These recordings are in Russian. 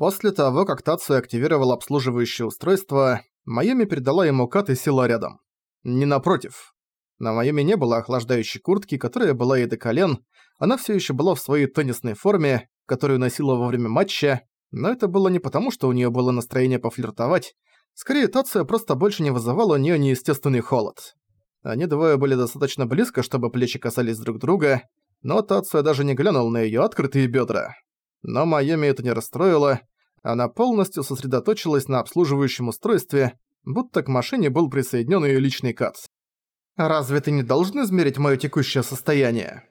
После того, как Тацу активировал обслуживающее устройство, Майами передала ему кат и села рядом. Не напротив. На Майами не было охлаждающей куртки, которая была ей до колен, она все еще была в своей теннисной форме, которую носила во время матча, но это было не потому, что у нее было настроение пофлиртовать, скорее Тация просто больше не вызывала у нее неестественный холод. Они двое были достаточно близко, чтобы плечи касались друг друга, но Тация даже не глянул на ее открытые бедра. Но Майами это не расстроило, она полностью сосредоточилась на обслуживающем устройстве, будто к машине был присоединен ее личный кат. «Разве ты не должен измерить мое текущее состояние?»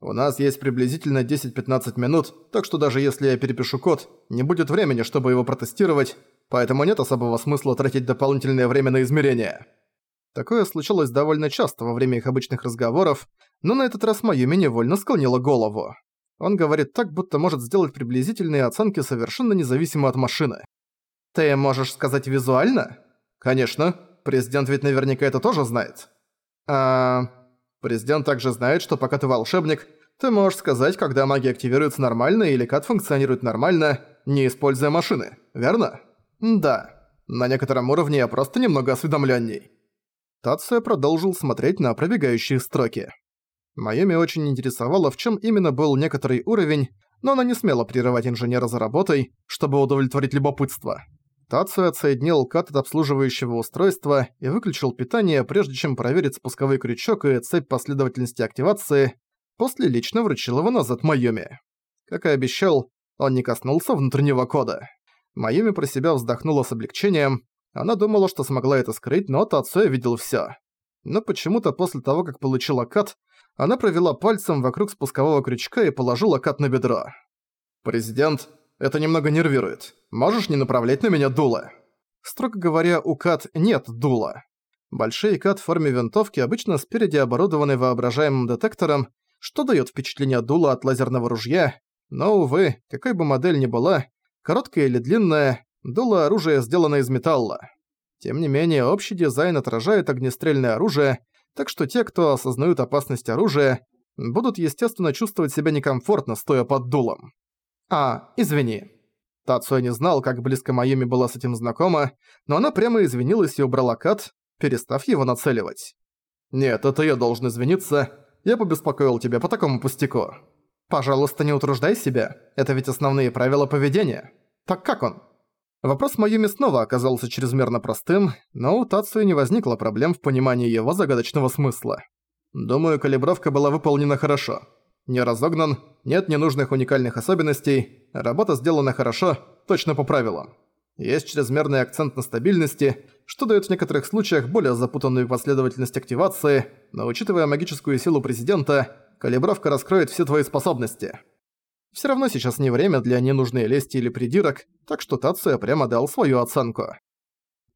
«У нас есть приблизительно 10-15 минут, так что даже если я перепишу код, не будет времени, чтобы его протестировать, поэтому нет особого смысла тратить дополнительное время на измерение». Такое случалось довольно часто во время их обычных разговоров, но на этот раз Майюми невольно склонила голову. Он говорит так, будто может сделать приблизительные оценки совершенно независимо от машины. «Ты можешь сказать визуально?» «Конечно. Президент ведь наверняка это тоже знает». «А...» «Президент также знает, что пока ты волшебник, ты можешь сказать, когда магия активируется нормально или как функционирует нормально, не используя машины, верно?» «Да. На некотором уровне я просто немного осведомленней». Тация продолжил смотреть на пробегающие строки. Майами очень интересовало, в чем именно был некоторый уровень, но она не смела прерывать инженера за работой, чтобы удовлетворить любопытство. Тацию отсоединил кат от обслуживающего устройства и выключил питание, прежде чем проверить спусковой крючок и цепь последовательности активации, после лично вручил его назад Майоми. Как и обещал, он не коснулся внутреннего кода. Майоми про себя вздохнула с облегчением. Она думала, что смогла это скрыть, но Тацуя видел всё. Но почему-то после того, как получила кат, она провела пальцем вокруг спускового крючка и положила кат на бедро. «Президент, это немного нервирует. Можешь не направлять на меня дуло?» Строго говоря, у кат нет дула. Большие кат в форме винтовки обычно спереди оборудованы воображаемым детектором, что даёт впечатление дула от лазерного ружья, но, увы, какой бы модель ни была, короткая или длинная, дуло оружия сделано из металла. Тем не менее, общий дизайн отражает огнестрельное оружие, так что те, кто осознают опасность оружия, будут естественно чувствовать себя некомфортно, стоя под дулом. «А, извини». Тацуя не знал, как близко Майюми была с этим знакома, но она прямо извинилась и убрала кат, перестав его нацеливать. «Нет, это я должен извиниться. Я побеспокоил тебя по такому пустяку. Пожалуйста, не утруждай себя. Это ведь основные правила поведения. Так как он?» Вопрос Майюми снова оказался чрезмерно простым, но у Тацуи не возникло проблем в понимании его загадочного смысла. Думаю, калибровка была выполнена хорошо. Не разогнан, нет ненужных уникальных особенностей, работа сделана хорошо, точно по правилам. Есть чрезмерный акцент на стабильности, что дает в некоторых случаях более запутанную последовательность активации, но учитывая магическую силу президента, калибровка раскроет все твои способности. Все равно сейчас не время для ненужной лести или придирок, так что Тацуя прямо дал свою оценку.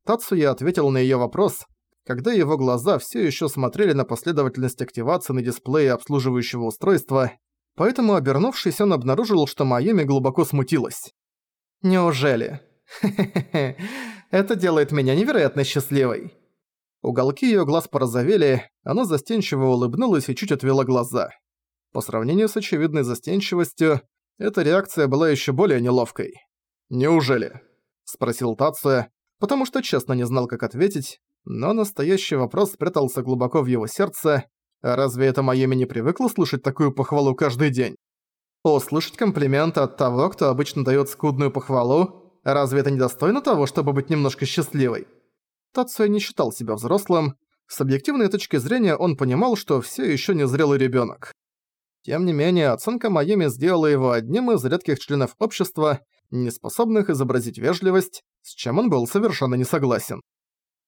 Тацуя ответил на её вопрос, когда его глаза всё ещё смотрели на последовательность активации на дисплее обслуживающего устройства, поэтому, обернувшись, он обнаружил, что Майами глубоко смутилась. «Неужели? Это делает меня невероятно счастливой». Уголки её глаз порозовели, она застенчиво улыбнулась и чуть отвела глаза. По сравнению с очевидной застенчивостью, эта реакция была ещё более неловкой. «Неужели?» – спросил Тация, потому что честно не знал, как ответить, но настоящий вопрос спрятался глубоко в его сердце. Разве это Майами не привыкла слышать такую похвалу каждый день? Услышать комплименты от того, кто обычно даёт скудную похвалу, разве это недостойно того, чтобы быть немножко счастливой? Тация не считал себя взрослым. С объективной точки зрения он понимал, что всё ещё не зрелый ребёнок. Тем не менее, оценка Майами сделала его одним из редких членов общества, не способных изобразить вежливость, с чем он был совершенно не согласен.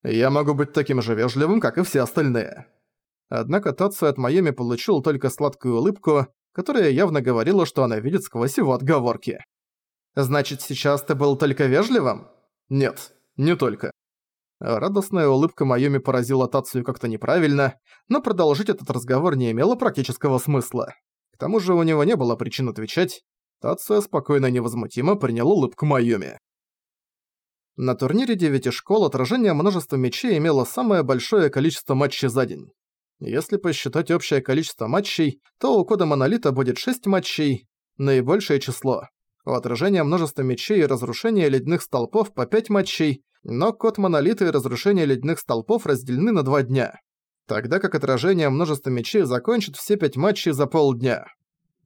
«Я могу быть таким же вежливым, как и все остальные». Однако Тацу от Майами получил только сладкую улыбку, которая явно говорила, что она видит сквозь его отговорки. «Значит, сейчас ты был только вежливым?» «Нет, не только». Радостная улыбка Майоми поразила Тацию как-то неправильно, но продолжить этот разговор не имело практического смысла. К тому же у него не было причин отвечать. Тация спокойно и невозмутимо принял улыбку Майоми. На турнире девяти школ отражение множества мячей имело самое большое количество матчей за день. Если посчитать общее количество матчей, то у кода Монолита будет 6 матчей, наибольшее число. У отражения множества мечей и разрушения ледяных столпов по 5 матчей, но код монолита и разрушение ледяных столпов разделены на 2 дня. Тогда как отражение множества мечей закончит все 5 матчей за полдня.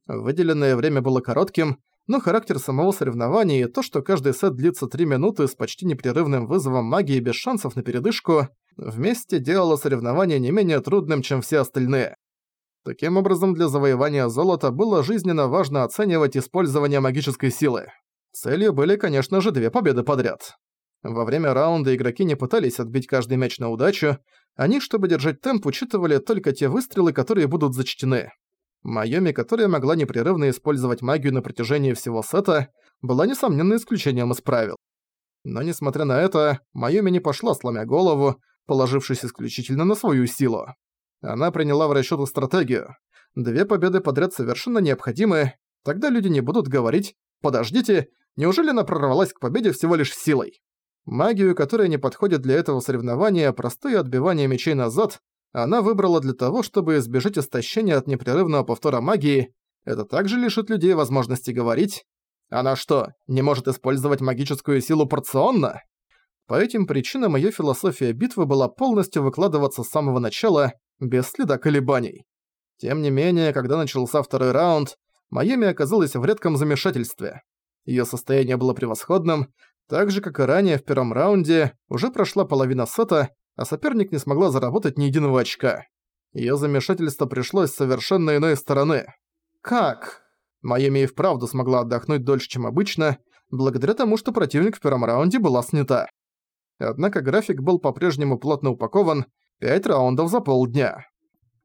Выделенное время было коротким, но характер самого соревнования и то, что каждый сет длится 3 минуты с почти непрерывным вызовом магии без шансов на передышку, вместе делало соревнование не менее трудным, чем все остальные. Таким образом, для завоевания золота было жизненно важно оценивать использование магической силы. Целью были, конечно же, две победы подряд. Во время раунда игроки не пытались отбить каждый мяч на удачу, они, чтобы держать темп, учитывали только те выстрелы, которые будут зачтены. Майоми, которая могла непрерывно использовать магию на протяжении всего сета, была несомненно исключением из правил. Но несмотря на это, Майоми не пошла сломя голову, положившись исключительно на свою силу. Она приняла в расчёт стратегию. Две победы подряд совершенно необходимы, тогда люди не будут говорить «подождите, неужели она прорвалась к победе всего лишь силой?» Магию, которая не подходит для этого соревнования, простое отбивание мечей назад, она выбрала для того, чтобы избежать истощения от непрерывного повтора магии. Это также лишит людей возможности говорить. Она что, не может использовать магическую силу порционно? По этим причинам её философия битвы была полностью выкладываться с самого начала, без следа колебаний. Тем не менее, когда начался второй раунд, Майами оказалась в редком замешательстве. Её состояние было превосходным, так же, как и ранее в первом раунде, уже прошла половина сета, а соперник не смогла заработать ни единого очка. Её замешательство пришло с совершенно иной стороны. Как? Майами и вправду смогла отдохнуть дольше, чем обычно, благодаря тому, что противник в первом раунде была снята. Однако график был по-прежнему плотно упакован, 5 раундов за полдня.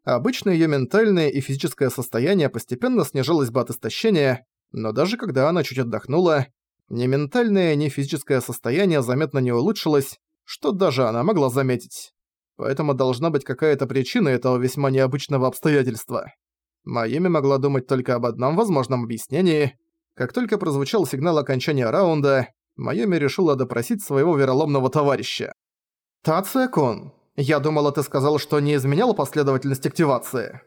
Обычно её ментальное и физическое состояние постепенно снижалось бы от истощения, но даже когда она чуть отдохнула, ни ментальное, ни физическое состояние заметно не улучшилось, что даже она могла заметить. Поэтому должна быть какая-то причина этого весьма необычного обстоятельства. Майами могла думать только об одном возможном объяснении. Как только прозвучал сигнал окончания раунда, Майами решила допросить своего вероломного товарища. «Тация-кун, я думала, ты сказал, что не изменял последовательность активации».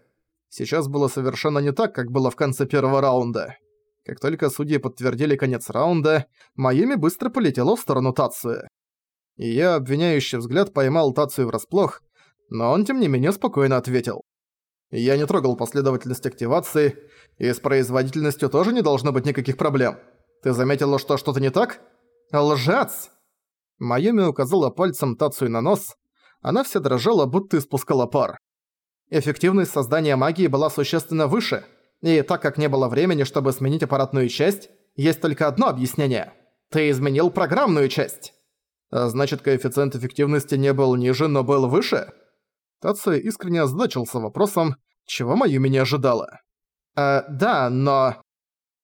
Сейчас было совершенно не так, как было в конце первого раунда. Как только судьи подтвердили конец раунда, Майами быстро полетела в сторону Тации и я обвиняющий взгляд поймал Тацию врасплох, но он тем не менее спокойно ответил. Я не трогал последовательность активации, и с производительностью тоже не должно быть никаких проблем. Ты заметила, что что-то не так? Лжец! Майоми указала пальцем Тацию на нос. Она вся дрожала, будто испускала пар. Эффективность создания магии была существенно выше, и так как не было времени, чтобы сменить аппаратную часть, есть только одно объяснение. Ты изменил программную часть. А значит, коэффициент эффективности не был ниже, но был выше? Тация искренне озадачился вопросом, чего Майюми не ожидала. «А, да, но...»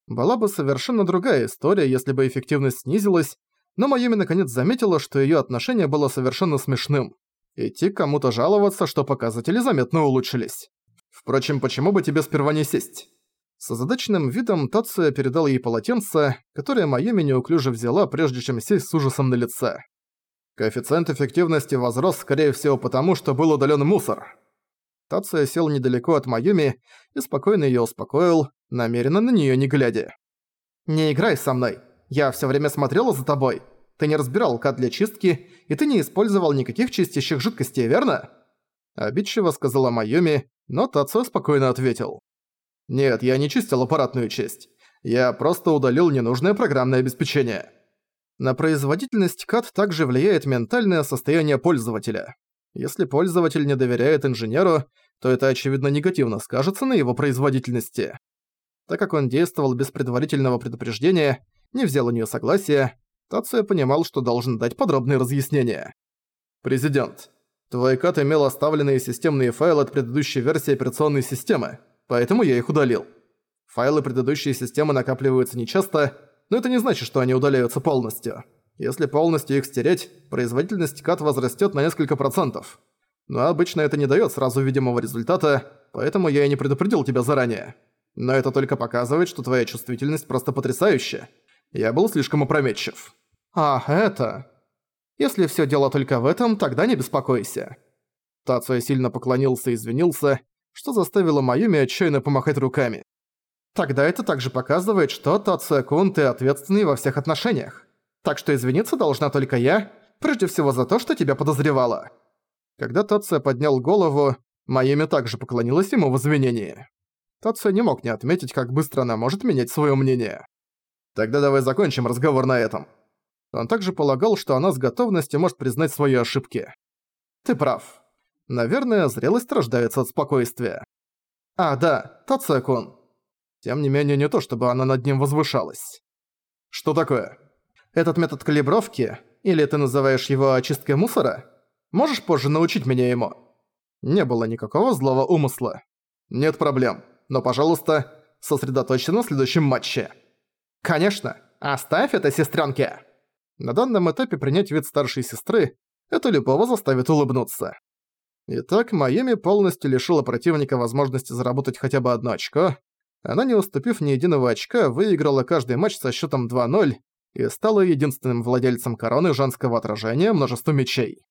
Была бы совершенно другая история, если бы эффективность снизилась, но Майюми наконец заметила, что её отношение было совершенно смешным. Идти кому-то жаловаться, что показатели заметно улучшились. Впрочем, почему бы тебе сперва не сесть? С озадаченным видом Тация передал ей полотенце, которое Майюми неуклюже взяла, прежде чем сесть с ужасом на лице. Коэффициент эффективности возрос, скорее всего, потому что был удален мусор. Тация сел недалеко от Майюми и спокойно ее успокоил, намеренно на нее не глядя. «Не играй со мной. Я все время смотрела за тобой. Ты не разбирал кат для чистки, и ты не использовал никаких чистящих жидкостей, верно?» Обидчиво сказала Майюми, но Тацио спокойно ответил. «Нет, я не чистил аппаратную часть. Я просто удалил ненужное программное обеспечение». На производительность CAD также влияет ментальное состояние пользователя. Если пользователь не доверяет инженеру, то это очевидно негативно скажется на его производительности. Так как он действовал без предварительного предупреждения, не взял у неё согласия, Тация понимал, что должен дать подробные разъяснения. «Президент, твой CAD имел оставленные системные файлы от предыдущей версии операционной системы, поэтому я их удалил. Файлы предыдущей системы накапливаются нечасто, но это не значит, что они удаляются полностью. Если полностью их стереть, производительность кат возрастет на несколько процентов. Но обычно это не дает сразу видимого результата, поэтому я и не предупредил тебя заранее. Но это только показывает, что твоя чувствительность просто потрясающая. Я был слишком опрометчив. А, это... Если все дело только в этом, тогда не беспокойся. Тацуя сильно поклонился и извинился, что заставило Майюми отчаянно помахать руками. Тогда это также показывает, что Тацуя-кун ты ответственный во всех отношениях. Так что извиниться должна только я, прежде всего за то, что тебя подозревала». Когда Тация поднял голову, Майами также поклонилась ему в извинении. Тация не мог не отметить, как быстро она может менять своё мнение. «Тогда давай закончим разговор на этом». Он также полагал, что она с готовностью может признать свои ошибки. «Ты прав. Наверное, зрелость рождается от спокойствия». «А, да, Тация-кун». Тем не менее, не то, чтобы она над ним возвышалась. «Что такое?» «Этот метод калибровки, или ты называешь его очисткой мусора?» Можешь позже научить меня ему?» Не было никакого злого умысла. «Нет проблем. Но, пожалуйста, сосредоточься на следующем матче». «Конечно. Оставь это сестрёнке!» На данном этапе принять вид старшей сестры – это любого заставит улыбнуться. Итак, Майами полностью лишила противника возможности заработать хотя бы одно очко. Она, не уступив ни единого очка, выиграла каждый матч со счетом 2-0 и стала единственным владельцем короны женского отражения множества мечей.